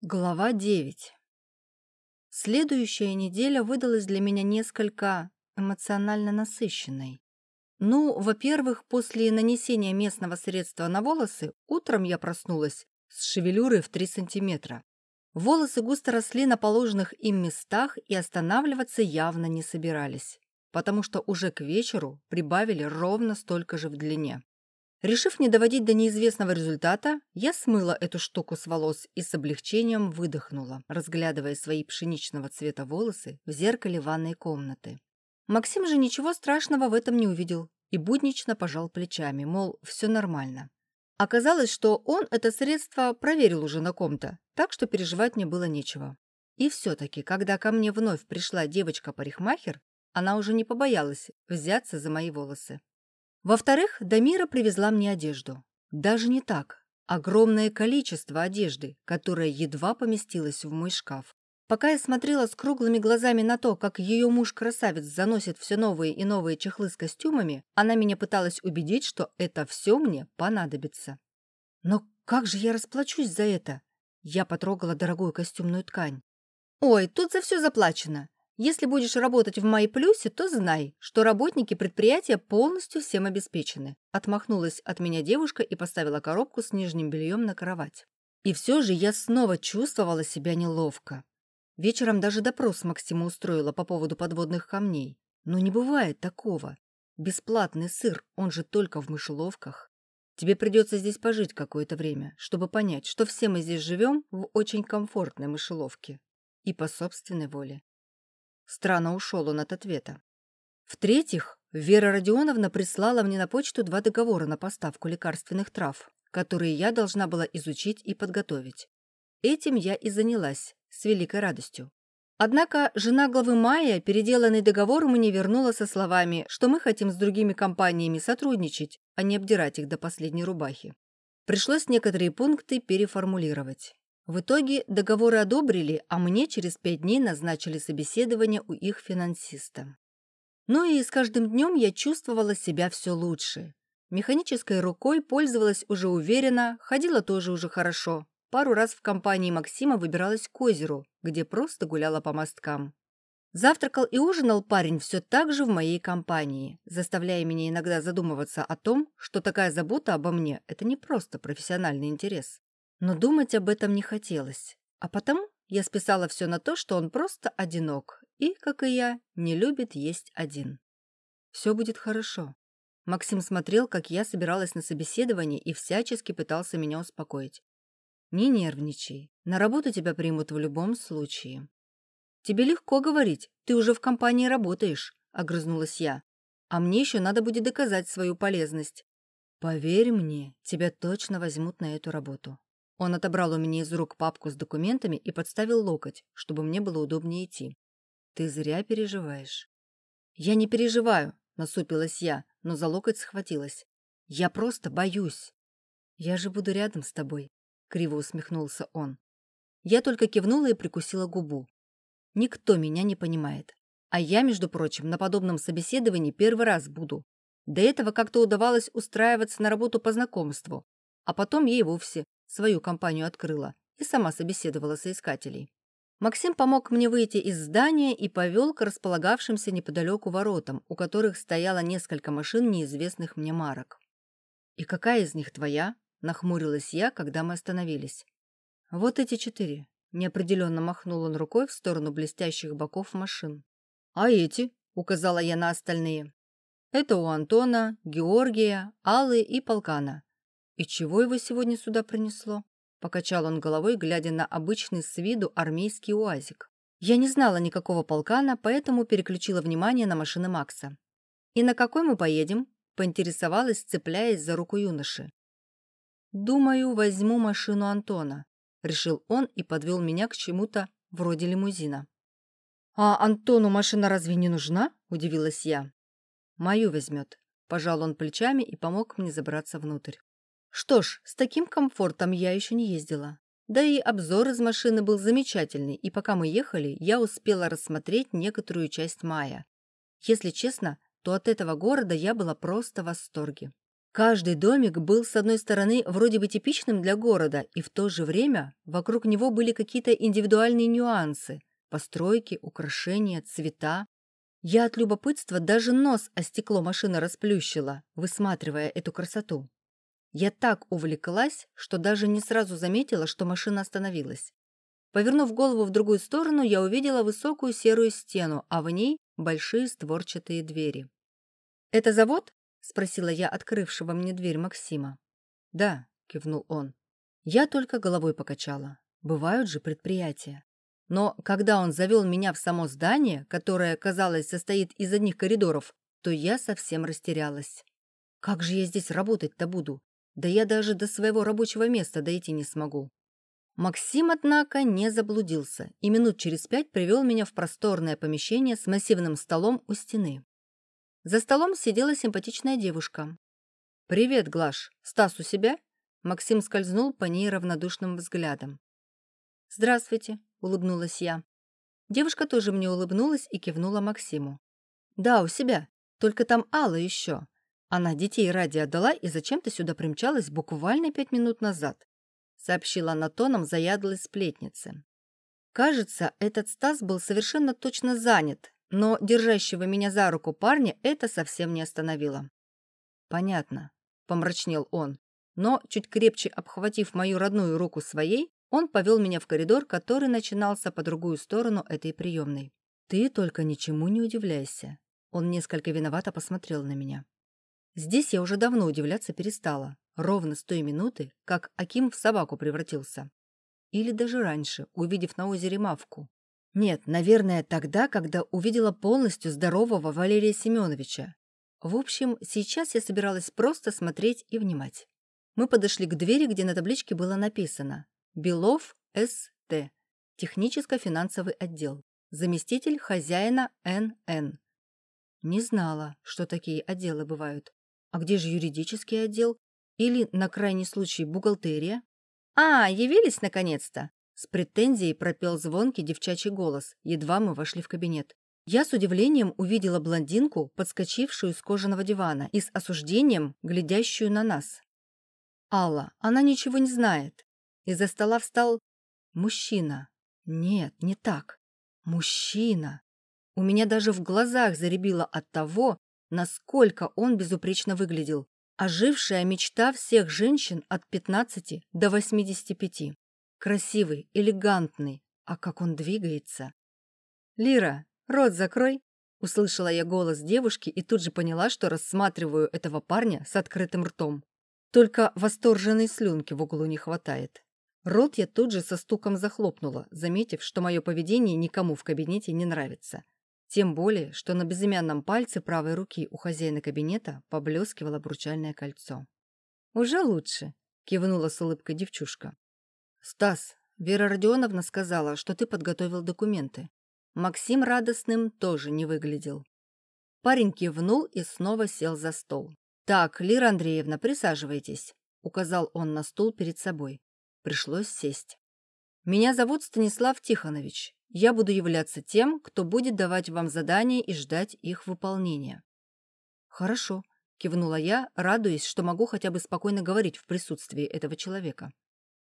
Глава 9. Следующая неделя выдалась для меня несколько эмоционально насыщенной. Ну, во-первых, после нанесения местного средства на волосы, утром я проснулась с шевелюрой в 3 сантиметра. Волосы густо росли на положенных им местах и останавливаться явно не собирались, потому что уже к вечеру прибавили ровно столько же в длине. Решив не доводить до неизвестного результата, я смыла эту штуку с волос и с облегчением выдохнула, разглядывая свои пшеничного цвета волосы в зеркале ванной комнаты. Максим же ничего страшного в этом не увидел и буднично пожал плечами, мол, все нормально. Оказалось, что он это средство проверил уже на ком-то, так что переживать мне было нечего. И все-таки, когда ко мне вновь пришла девочка-парикмахер, она уже не побоялась взяться за мои волосы. Во-вторых, Дамира привезла мне одежду. Даже не так. Огромное количество одежды, которая едва поместилась в мой шкаф. Пока я смотрела с круглыми глазами на то, как ее муж-красавец заносит все новые и новые чехлы с костюмами, она меня пыталась убедить, что это все мне понадобится. Но как же я расплачусь за это? Я потрогала дорогую костюмную ткань. «Ой, тут за все заплачено. Если будешь работать в моей плюсе, то знай, что работники предприятия полностью всем обеспечены. Отмахнулась от меня девушка и поставила коробку с нижним бельем на кровать. И все же я снова чувствовала себя неловко. Вечером даже допрос Максима устроила по поводу подводных камней. Но не бывает такого. Бесплатный сыр, он же только в мышеловках. Тебе придется здесь пожить какое-то время, чтобы понять, что все мы здесь живем в очень комфортной мышеловке. И по собственной воле. Странно ушел он от ответа. В-третьих, Вера Родионовна прислала мне на почту два договора на поставку лекарственных трав, которые я должна была изучить и подготовить. Этим я и занялась, с великой радостью. Однако жена главы Майя переделанный договор мне вернула со словами, что мы хотим с другими компаниями сотрудничать, а не обдирать их до последней рубахи. Пришлось некоторые пункты переформулировать. В итоге договоры одобрили, а мне через пять дней назначили собеседование у их финансиста. Ну и с каждым днем я чувствовала себя все лучше. Механической рукой пользовалась уже уверенно, ходила тоже уже хорошо. Пару раз в компании Максима выбиралась к озеру, где просто гуляла по мосткам. Завтракал и ужинал парень все так же в моей компании, заставляя меня иногда задумываться о том, что такая забота обо мне – это не просто профессиональный интерес. Но думать об этом не хотелось. А потому я списала все на то, что он просто одинок и, как и я, не любит есть один. Все будет хорошо. Максим смотрел, как я собиралась на собеседование и всячески пытался меня успокоить. «Не нервничай. На работу тебя примут в любом случае». «Тебе легко говорить. Ты уже в компании работаешь», — огрызнулась я. «А мне еще надо будет доказать свою полезность». «Поверь мне, тебя точно возьмут на эту работу. Он отобрал у меня из рук папку с документами и подставил локоть, чтобы мне было удобнее идти. «Ты зря переживаешь». «Я не переживаю», — насупилась я, но за локоть схватилась. «Я просто боюсь». «Я же буду рядом с тобой», — криво усмехнулся он. Я только кивнула и прикусила губу. Никто меня не понимает. А я, между прочим, на подобном собеседовании первый раз буду. До этого как-то удавалось устраиваться на работу по знакомству, а потом ей вовсе свою компанию открыла и сама собеседовала соискателей. Максим помог мне выйти из здания и повел к располагавшимся неподалеку воротам, у которых стояло несколько машин неизвестных мне марок. «И какая из них твоя?» – нахмурилась я, когда мы остановились. «Вот эти четыре», – неопределенно махнул он рукой в сторону блестящих боков машин. «А эти?» – указала я на остальные. «Это у Антона, Георгия, Аллы и Полкана. «И чего его сегодня сюда принесло?» Покачал он головой, глядя на обычный с виду армейский уазик. Я не знала никакого полкана, поэтому переключила внимание на машины Макса. «И на какой мы поедем?» – поинтересовалась, цепляясь за руку юноши. «Думаю, возьму машину Антона», – решил он и подвел меня к чему-то вроде лимузина. «А Антону машина разве не нужна?» – удивилась я. «Мою возьмет», – пожал он плечами и помог мне забраться внутрь. Что ж, с таким комфортом я еще не ездила. Да и обзор из машины был замечательный, и пока мы ехали, я успела рассмотреть некоторую часть мая. Если честно, то от этого города я была просто в восторге. Каждый домик был, с одной стороны, вроде бы типичным для города, и в то же время вокруг него были какие-то индивидуальные нюансы – постройки, украшения, цвета. Я от любопытства даже нос о стекло машины расплющила, высматривая эту красоту. Я так увлеклась, что даже не сразу заметила, что машина остановилась. Повернув голову в другую сторону, я увидела высокую серую стену, а в ней большие створчатые двери. «Это завод?» — спросила я открывшего мне дверь Максима. «Да», — кивнул он. Я только головой покачала. Бывают же предприятия. Но когда он завел меня в само здание, которое, казалось, состоит из одних коридоров, то я совсем растерялась. Как же я здесь работать-то буду? Да я даже до своего рабочего места дойти не смогу. Максим, однако, не заблудился и минут через пять привел меня в просторное помещение с массивным столом у стены. За столом сидела симпатичная девушка. «Привет, Глаш. Стас у себя?» Максим скользнул по ней равнодушным взглядом. «Здравствуйте», — улыбнулась я. Девушка тоже мне улыбнулась и кивнула Максиму. «Да, у себя. Только там Алла еще. Она детей ради отдала и зачем-то сюда примчалась буквально пять минут назад сообщила она тоном заядлой сплетницы. Кажется, этот Стас был совершенно точно занят, но держащего меня за руку парня это совсем не остановило. «Понятно», — помрачнел он, но, чуть крепче обхватив мою родную руку своей, он повел меня в коридор, который начинался по другую сторону этой приемной. «Ты только ничему не удивляйся». Он несколько виновато посмотрел на меня. Здесь я уже давно удивляться перестала ровно с той минуты, как Аким в собаку превратился. Или даже раньше, увидев на озере Мавку. Нет, наверное, тогда, когда увидела полностью здорового Валерия Семеновича. В общем, сейчас я собиралась просто смотреть и внимать. Мы подошли к двери, где на табличке было написано «Белов С.Т. Техническо-финансовый отдел. Заместитель хозяина Н.Н.» Не знала, что такие отделы бывают. А где же юридический отдел? Или, на крайний случай, бухгалтерия? «А, явились наконец-то!» С претензией пропел звонкий девчачий голос, едва мы вошли в кабинет. Я с удивлением увидела блондинку, подскочившую с кожаного дивана и с осуждением, глядящую на нас. Алла, она ничего не знает. Из-за стола встал мужчина. Нет, не так. Мужчина. У меня даже в глазах заребило от того, насколько он безупречно выглядел ожившая мечта всех женщин от 15 до 85. Красивый, элегантный, а как он двигается. «Лира, рот закрой!» Услышала я голос девушки и тут же поняла, что рассматриваю этого парня с открытым ртом. Только восторженной слюнки в углу не хватает. Рот я тут же со стуком захлопнула, заметив, что мое поведение никому в кабинете не нравится. Тем более, что на безымянном пальце правой руки у хозяина кабинета поблескивало обручальное кольцо. «Уже лучше», — кивнула с улыбкой девчушка. «Стас, Вера Родионовна сказала, что ты подготовил документы. Максим радостным тоже не выглядел». Парень кивнул и снова сел за стол. «Так, Лира Андреевна, присаживайтесь», — указал он на стул перед собой. Пришлось сесть. «Меня зовут Станислав Тихонович. Я буду являться тем, кто будет давать вам задания и ждать их выполнения». «Хорошо», — кивнула я, радуясь, что могу хотя бы спокойно говорить в присутствии этого человека.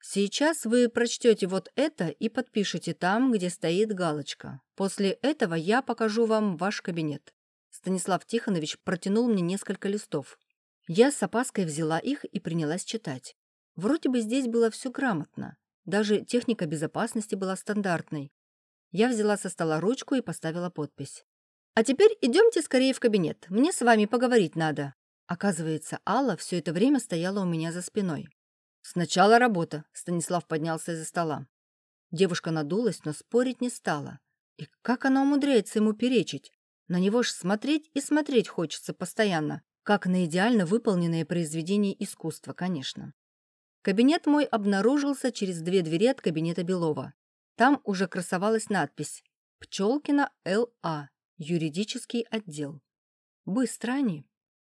«Сейчас вы прочтете вот это и подпишите там, где стоит галочка. После этого я покажу вам ваш кабинет». Станислав Тихонович протянул мне несколько листов. Я с опаской взяла их и принялась читать. Вроде бы здесь было все грамотно. Даже техника безопасности была стандартной. Я взяла со стола ручку и поставила подпись. «А теперь идемте скорее в кабинет. Мне с вами поговорить надо». Оказывается, Алла все это время стояла у меня за спиной. «Сначала работа», — Станислав поднялся из-за стола. Девушка надулась, но спорить не стала. И как она умудряется ему перечить? На него ж смотреть и смотреть хочется постоянно, как на идеально выполненное произведение искусства, конечно. Кабинет мой обнаружился через две двери от кабинета Белова. Там уже красовалась надпись «Пчелкина Л.А. Юридический отдел». Быстро они.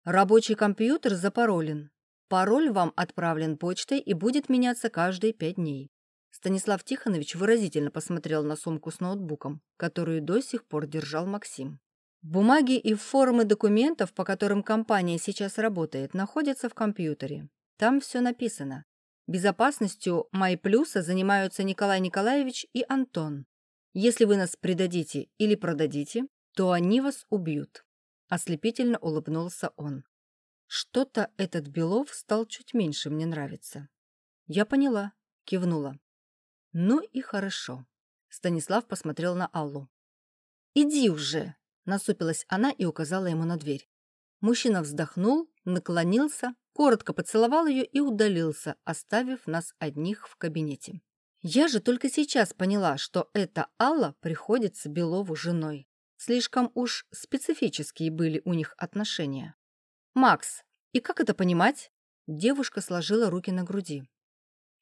Рабочий компьютер запаролен. Пароль вам отправлен почтой и будет меняться каждые пять дней. Станислав Тихонович выразительно посмотрел на сумку с ноутбуком, которую до сих пор держал Максим. Бумаги и формы документов, по которым компания сейчас работает, находятся в компьютере. Там все написано. Безопасностью MyPlus занимаются Николай Николаевич и Антон. Если вы нас предадите или продадите, то они вас убьют. Ослепительно улыбнулся он. Что-то этот Белов стал чуть меньше мне нравиться. Я поняла, кивнула. Ну и хорошо. Станислав посмотрел на Аллу. «Иди уже!» – насупилась она и указала ему на дверь. Мужчина вздохнул, наклонился, коротко поцеловал ее и удалился, оставив нас одних в кабинете. Я же только сейчас поняла, что эта Алла приходится Белову женой. Слишком уж специфические были у них отношения. «Макс, и как это понимать?» Девушка сложила руки на груди.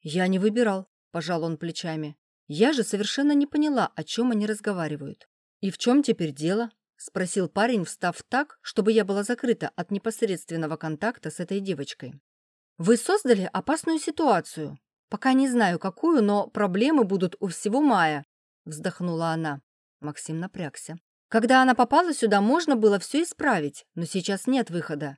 «Я не выбирал», – пожал он плечами. Я же совершенно не поняла, о чем они разговаривают. «И в чем теперь дело?» – спросил парень, встав так, чтобы я была закрыта от непосредственного контакта с этой девочкой. «Вы создали опасную ситуацию. Пока не знаю, какую, но проблемы будут у всего Мая», – вздохнула она. Максим напрягся. «Когда она попала сюда, можно было все исправить, но сейчас нет выхода.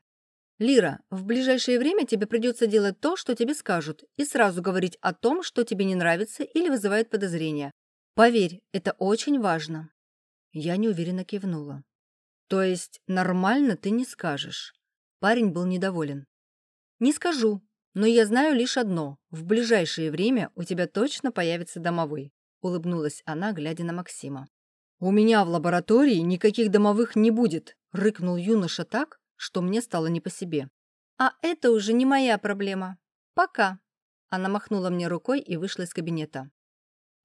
Лира, в ближайшее время тебе придется делать то, что тебе скажут, и сразу говорить о том, что тебе не нравится или вызывает подозрения. Поверь, это очень важно. Я неуверенно кивнула. То есть нормально ты не скажешь. Парень был недоволен. Не скажу, но я знаю лишь одно. В ближайшее время у тебя точно появится домовой. Улыбнулась она, глядя на Максима. «У меня в лаборатории никаких домовых не будет», — рыкнул юноша так, что мне стало не по себе. «А это уже не моя проблема. Пока». Она махнула мне рукой и вышла из кабинета.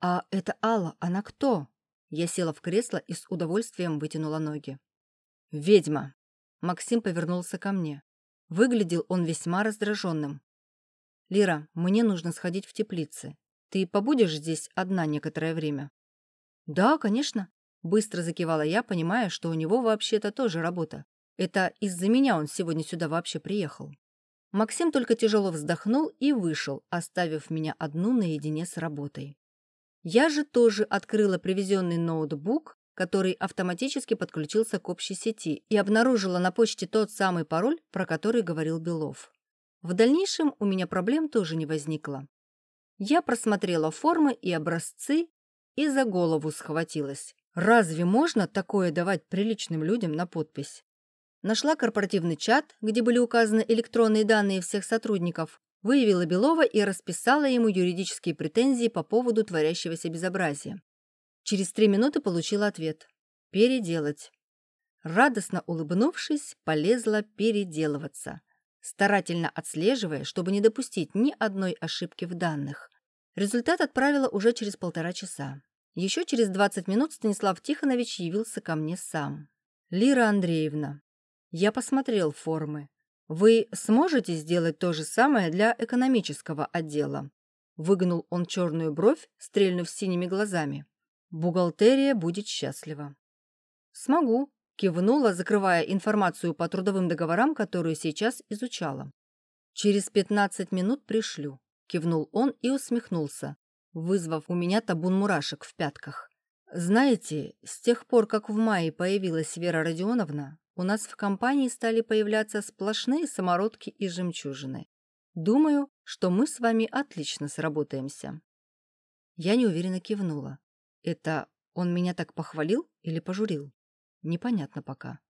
«А это Алла, она кто?» Я села в кресло и с удовольствием вытянула ноги. «Ведьма!» Максим повернулся ко мне. Выглядел он весьма раздраженным. «Лира, мне нужно сходить в теплицы. Ты побудешь здесь одна некоторое время?» «Да, конечно», — быстро закивала я, понимая, что у него вообще-то тоже работа. Это из-за меня он сегодня сюда вообще приехал. Максим только тяжело вздохнул и вышел, оставив меня одну наедине с работой. Я же тоже открыла привезенный ноутбук, который автоматически подключился к общей сети и обнаружила на почте тот самый пароль, про который говорил Белов. В дальнейшем у меня проблем тоже не возникло. Я просмотрела формы и образцы и за голову схватилась. Разве можно такое давать приличным людям на подпись? Нашла корпоративный чат, где были указаны электронные данные всех сотрудников, выявила Белова и расписала ему юридические претензии по поводу творящегося безобразия. Через три минуты получила ответ. «Переделать». Радостно улыбнувшись, полезла переделываться, старательно отслеживая, чтобы не допустить ни одной ошибки в данных. Результат отправила уже через полтора часа. Еще через 20 минут Станислав Тихонович явился ко мне сам. «Лира Андреевна, я посмотрел формы. Вы сможете сделать то же самое для экономического отдела? Выгнул он черную бровь, стрельнув синими глазами. Бухгалтерия будет счастлива. Смогу, кивнула, закрывая информацию по трудовым договорам, которую сейчас изучала. Через пятнадцать минут пришлю, кивнул он и усмехнулся, вызвав у меня табун мурашек в пятках. Знаете, с тех пор, как в мае появилась Вера Родионовна, у нас в компании стали появляться сплошные самородки и жемчужины. Думаю, что мы с вами отлично сработаемся. Я неуверенно кивнула. Это он меня так похвалил или пожурил? Непонятно пока.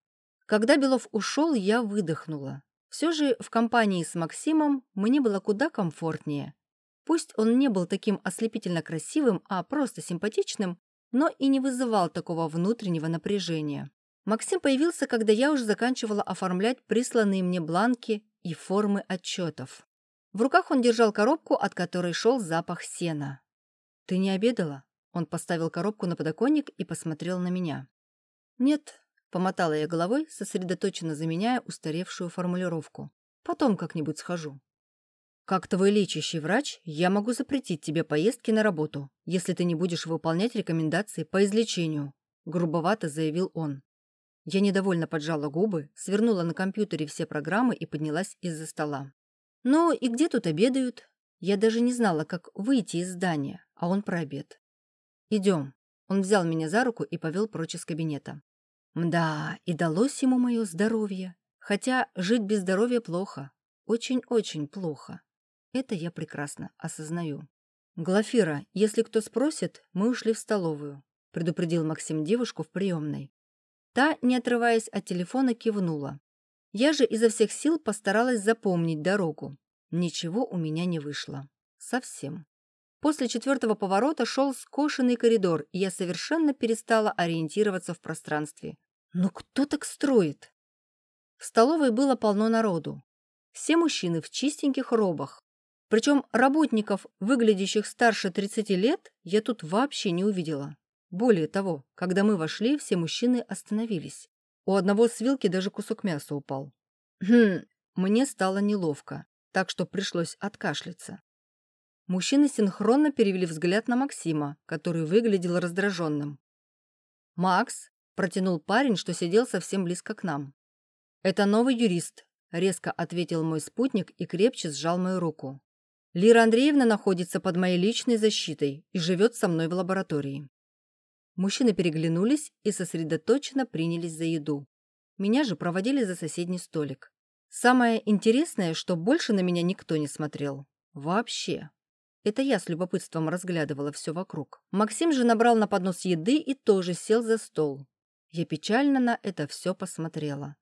Когда Белов ушел, я выдохнула. Все же в компании с Максимом мне было куда комфортнее. Пусть он не был таким ослепительно красивым, а просто симпатичным, но и не вызывал такого внутреннего напряжения. Максим появился, когда я уже заканчивала оформлять присланные мне бланки и формы отчетов. В руках он держал коробку, от которой шел запах сена. «Ты не обедала?» Он поставил коробку на подоконник и посмотрел на меня. «Нет», — помотала я головой, сосредоточенно заменяя устаревшую формулировку. «Потом как-нибудь схожу». «Как твой лечащий врач, я могу запретить тебе поездки на работу, если ты не будешь выполнять рекомендации по излечению», — грубовато заявил он. Я недовольно поджала губы, свернула на компьютере все программы и поднялась из-за стола. «Ну и где тут обедают?» Я даже не знала, как выйти из здания, а он про обед. «Идем». Он взял меня за руку и повел прочь из кабинета. Да, и далось ему мое здоровье. Хотя жить без здоровья плохо. Очень-очень плохо. Это я прекрасно осознаю. «Глафира, если кто спросит, мы ушли в столовую», предупредил Максим девушку в приемной. Та, не отрываясь от телефона, кивнула. Я же изо всех сил постаралась запомнить дорогу. Ничего у меня не вышло. Совсем. После четвертого поворота шел скошенный коридор, и я совершенно перестала ориентироваться в пространстве. Ну кто так строит? В столовой было полно народу. Все мужчины в чистеньких робах. Причем работников, выглядящих старше 30 лет, я тут вообще не увидела. Более того, когда мы вошли, все мужчины остановились. У одного с вилки даже кусок мяса упал. Хм, мне стало неловко, так что пришлось откашляться. Мужчины синхронно перевели взгляд на Максима, который выглядел раздраженным. «Макс», — протянул парень, что сидел совсем близко к нам. «Это новый юрист», — резко ответил мой спутник и крепче сжал мою руку. «Лира Андреевна находится под моей личной защитой и живет со мной в лаборатории». Мужчины переглянулись и сосредоточенно принялись за еду. Меня же проводили за соседний столик. Самое интересное, что больше на меня никто не смотрел. Вообще. Это я с любопытством разглядывала все вокруг. Максим же набрал на поднос еды и тоже сел за стол. Я печально на это все посмотрела.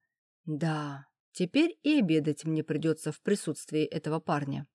Да, теперь и обедать мне придется в присутствии этого парня.